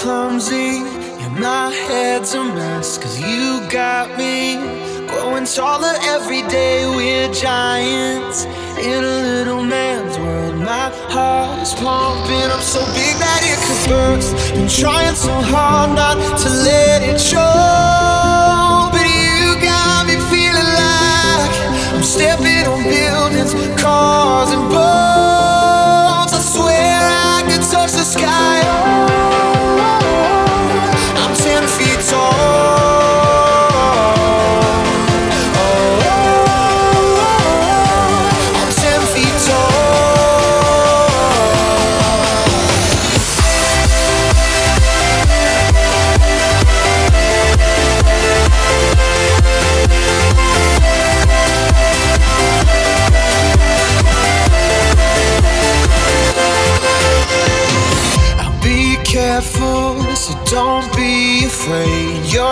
clumsy, and my head's a mess. Cause you got me growing taller every day. We're giants in a little man's world. My heart is pumping up so big that it could burst. Been trying so hard not to let it show.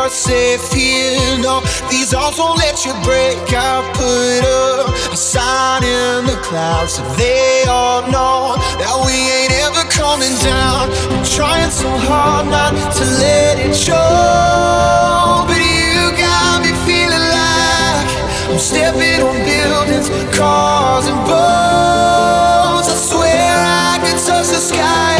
Safe here. No, these walls won't let you break. I put up a sign in the clouds so they all know that we ain't ever coming down. I'm trying so hard not to let it show, but you got me feeling like I'm stepping on buildings, cars, and boats. I swear I could touch the sky.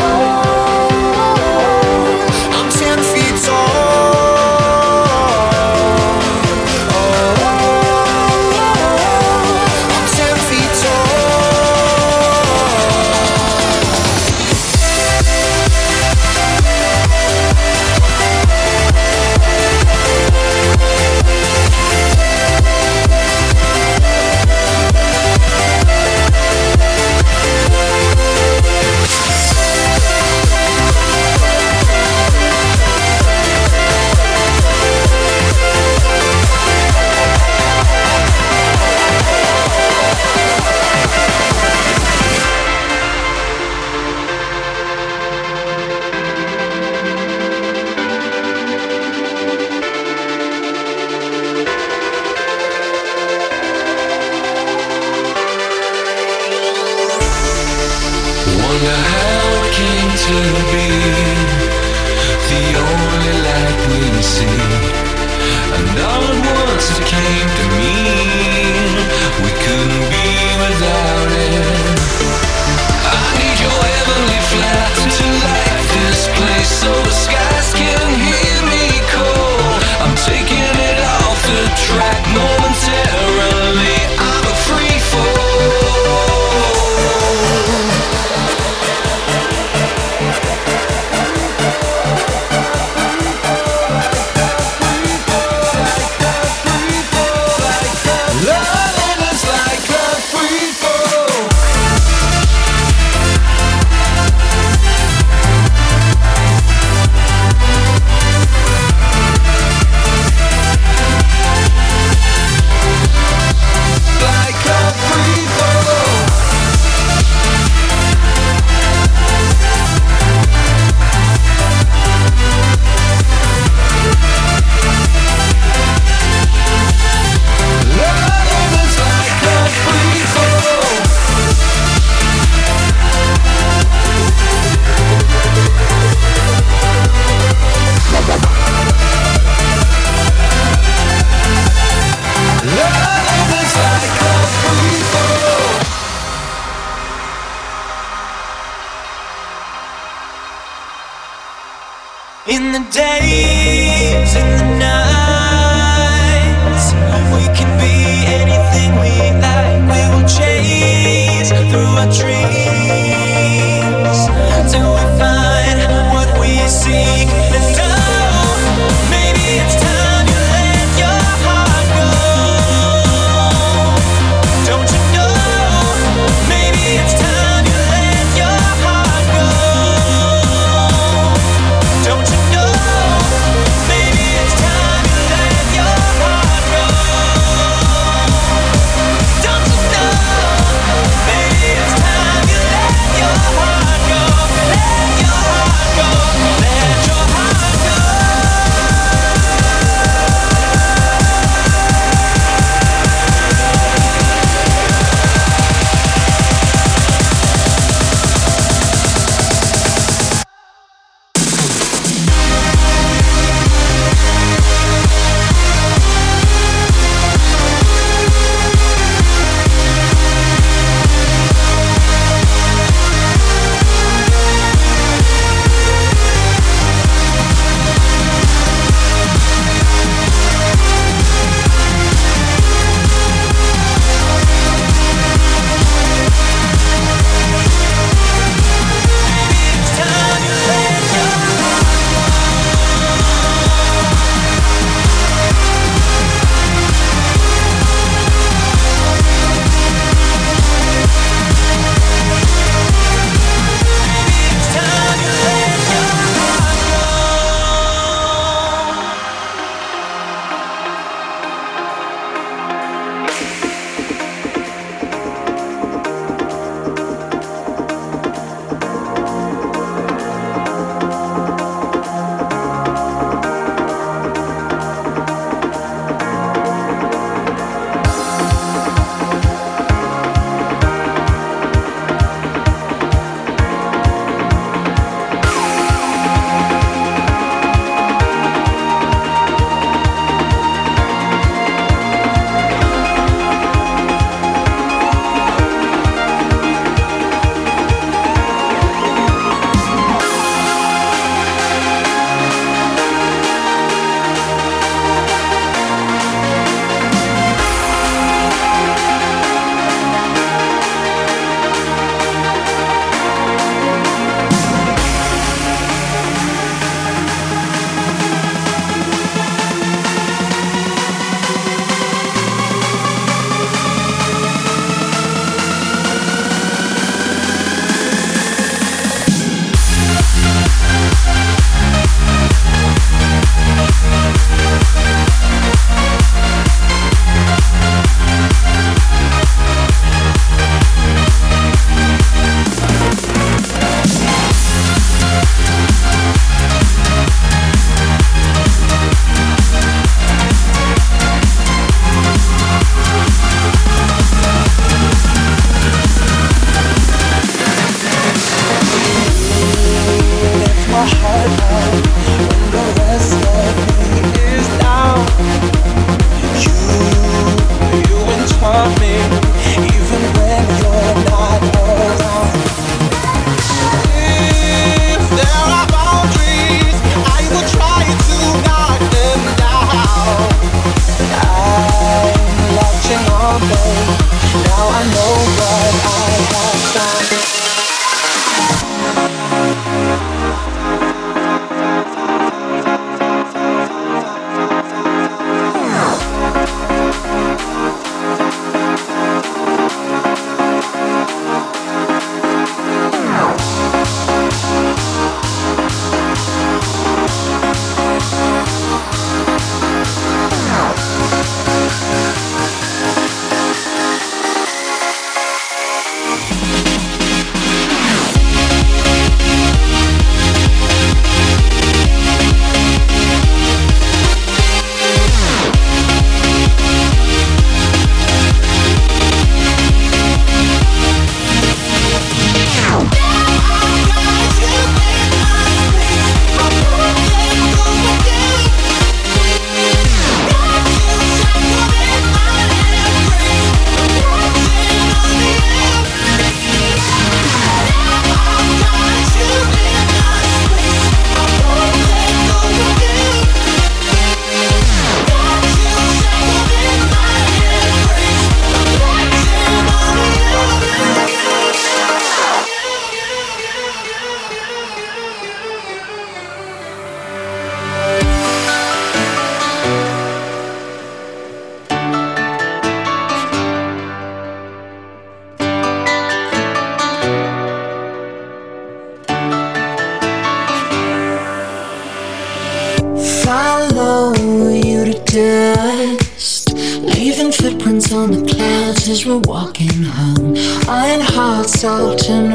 walking home. Iron hearts all to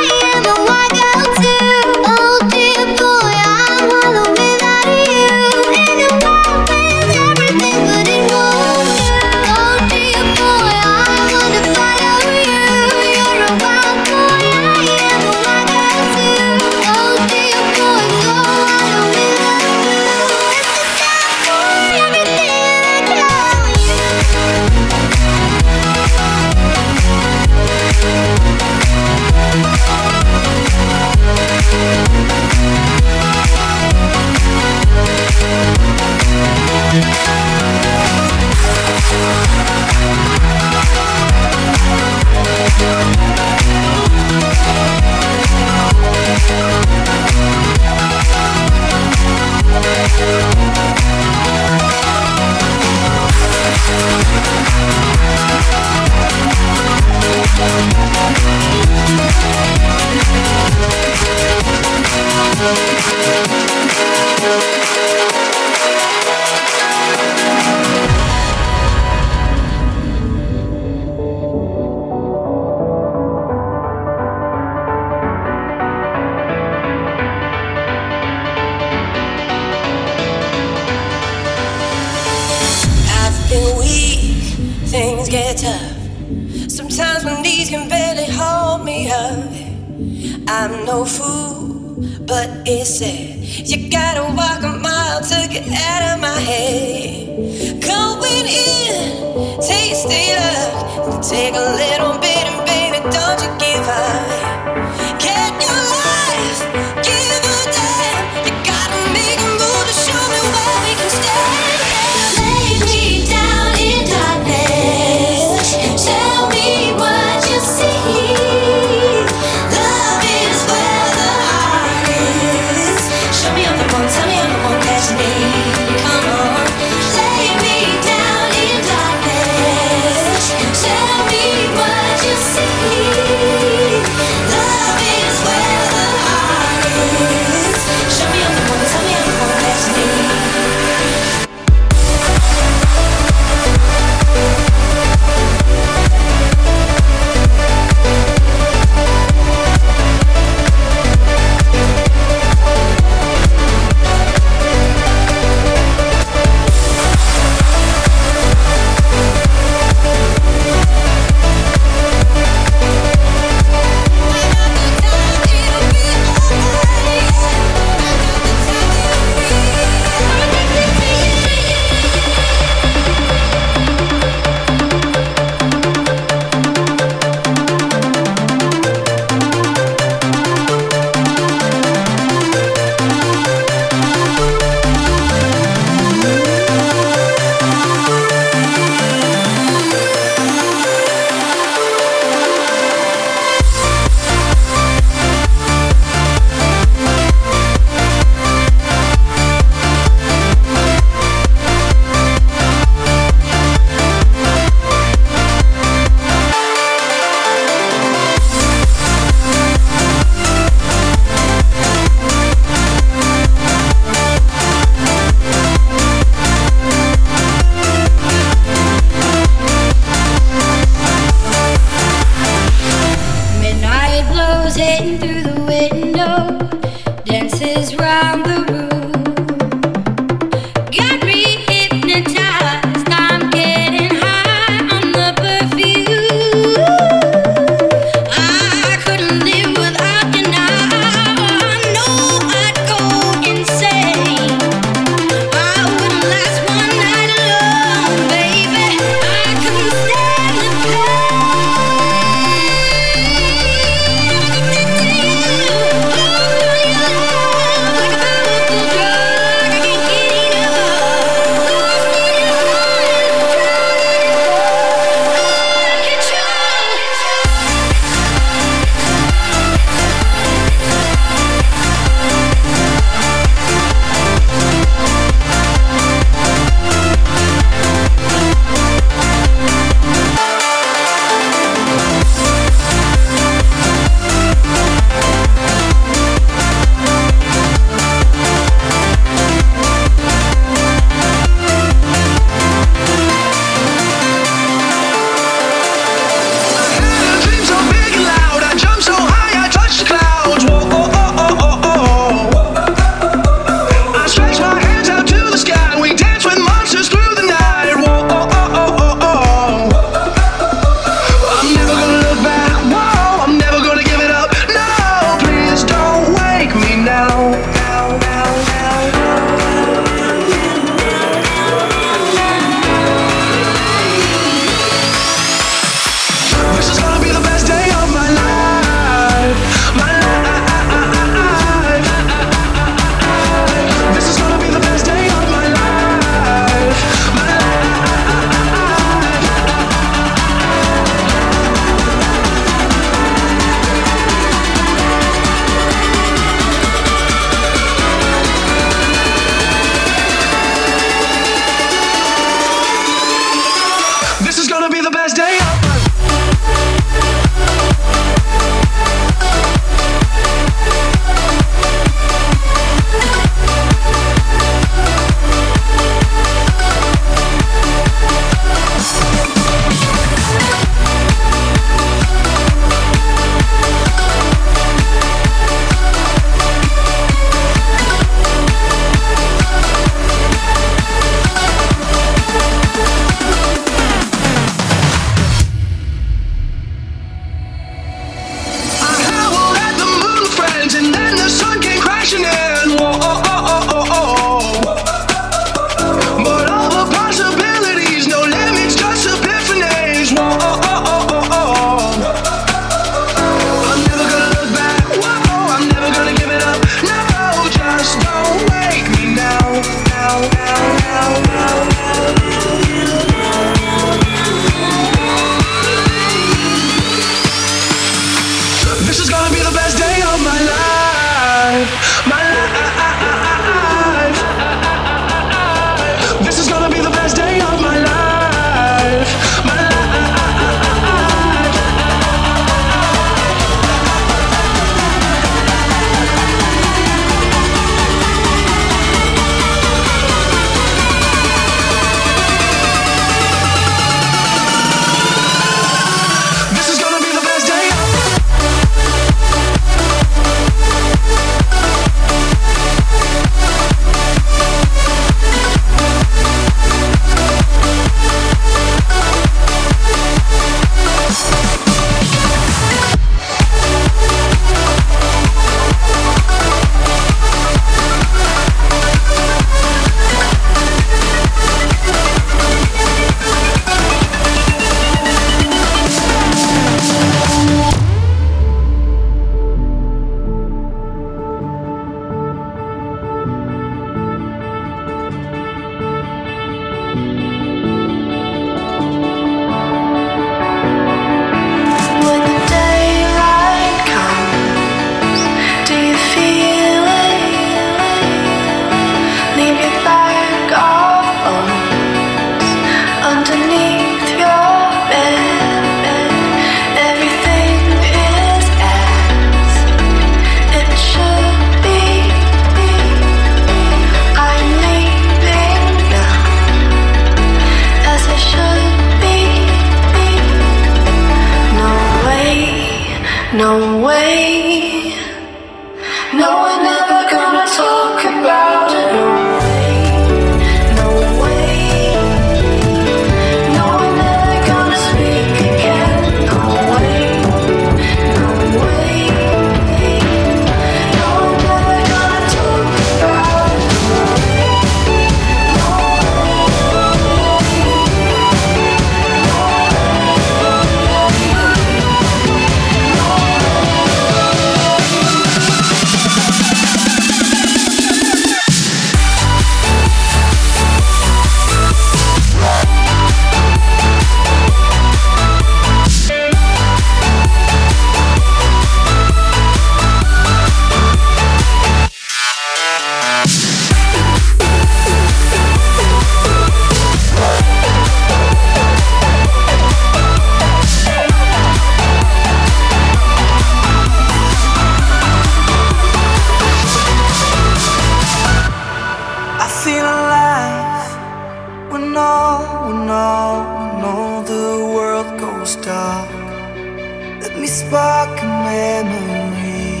spark a memory.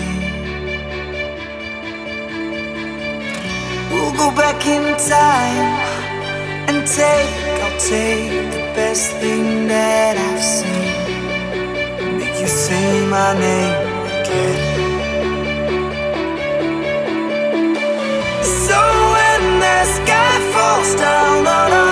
We'll go back in time and take, I'll take the best thing that I've seen. Make you say my name again. So when the sky falls down on us.